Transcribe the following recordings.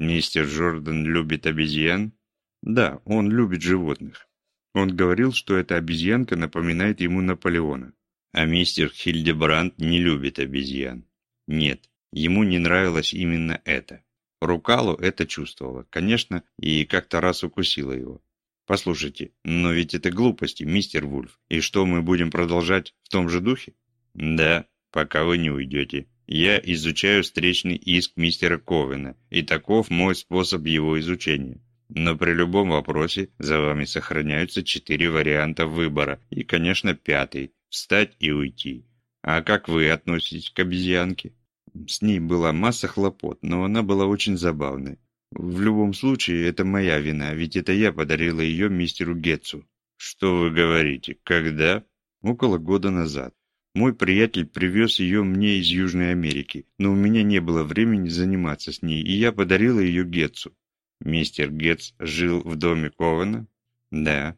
Мистер Джордан любит обезьян? Да, он любит животных. Он говорил, что эта обезьянка напоминает ему Наполеона. А мистер Хильдебранд не любит обезьян. Нет, ему не нравилось именно это. Рукалу это чувствовала, конечно, и как-то раз укусила его. Послушайте, но ведь это глупости, мистер Вульф. И что, мы будем продолжать в том же духе? Да, пока вы не уйдете. Я изучаю встречный иск мистера Ковена, и таков мой способ его изучения. Но при любом вопросе за вами сохраняются четыре варианта выбора, и, конечно, пятый – встать и уйти. А как вы относитесь к обезьянке? С ней была масса хлопот, но она была очень забавной. В любом случае, это моя вина, ведь это я подарила ее мистеру Гетцу. Что вы говорите? Когда? Около года назад. Мой приятель привез ее мне из Южной Америки, но у меня не было времени заниматься с ней, и я подарила ее Гетцу. Мистер Гетц жил в доме Ковена? Да.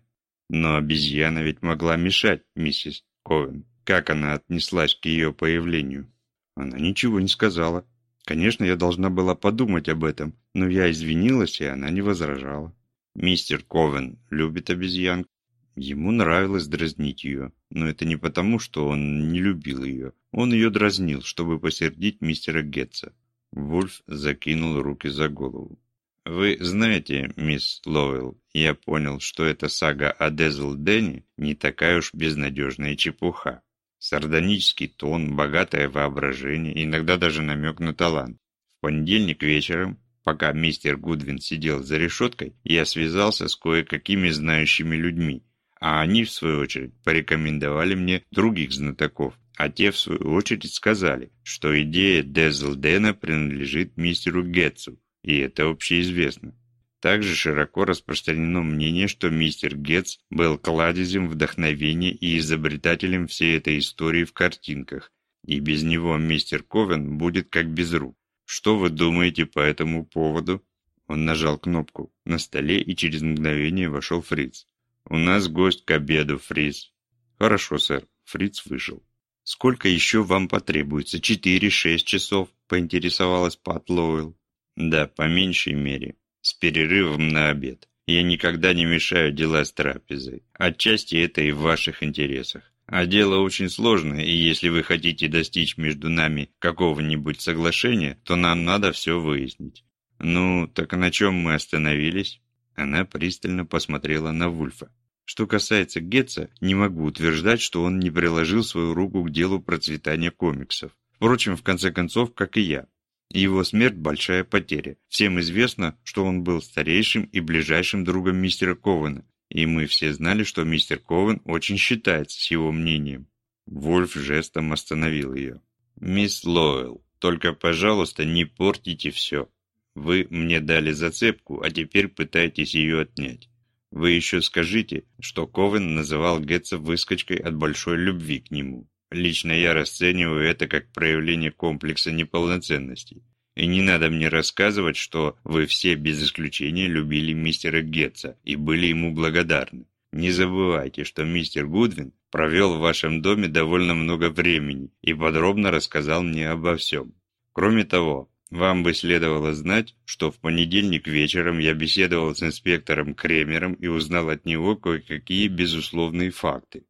Но обезьяна ведь могла мешать, миссис Ковен. Как она отнеслась к ее появлению? Она ничего не сказала. Конечно, я должна была подумать об этом, но я извинилась, и она не возражала. Мистер Ковен любит обезьянку. Ему нравилось дразнить ее, но это не потому, что он не любил ее. Он ее дразнил, чтобы посердить мистера Гетца. Вульф закинул руки за голову. «Вы знаете, мисс Лоуэлл, я понял, что эта сага о Дезл Дэнни не такая уж безнадежная чепуха. Сардонический тон, богатое воображение, иногда даже намек на талант. В понедельник вечером, пока мистер Гудвин сидел за решеткой, я связался с кое-какими знающими людьми, а они, в свою очередь, порекомендовали мне других знатоков, а те, в свою очередь, сказали, что идея Дезлдена принадлежит мистеру Гетцу, и это общеизвестно. Также широко распространено мнение, что мистер Гетц был кладезем вдохновения и изобретателем всей этой истории в картинках, и без него мистер Ковен будет как без рук. Что вы думаете по этому поводу? Он нажал кнопку на столе, и через мгновение вошел Фриц. «У нас гость к обеду, Фриц». «Хорошо, сэр». Фриц вышел. «Сколько еще вам потребуется? Четыре-шесть часов?» – поинтересовалась Пат Лоуэлл. «Да, по меньшей мере с перерывом на обед. Я никогда не мешаю дела с трапезой. Отчасти это и в ваших интересах. А дело очень сложное, и если вы хотите достичь между нами какого-нибудь соглашения, то нам надо все выяснить. Ну, так на чем мы остановились? Она пристально посмотрела на Вульфа. Что касается Гетца, не могу утверждать, что он не приложил свою руку к делу процветания комиксов. Впрочем, в конце концов, как и я. Его смерть – большая потеря. Всем известно, что он был старейшим и ближайшим другом мистера Ковена, и мы все знали, что мистер Ковен очень считается с его мнением. Вольф жестом остановил ее. «Мисс Лоуэлл, только, пожалуйста, не портите все. Вы мне дали зацепку, а теперь пытаетесь ее отнять. Вы еще скажите, что Ковен называл Гетца выскочкой от большой любви к нему. Лично я расцениваю это как проявление комплекса неполноценности. И не надо мне рассказывать, что вы все без исключения любили мистера Гетца и были ему благодарны. Не забывайте, что мистер Гудвин провел в вашем доме довольно много времени и подробно рассказал мне обо всем. Кроме того, вам бы следовало знать, что в понедельник вечером я беседовал с инспектором Кремером и узнал от него кое-какие безусловные факты.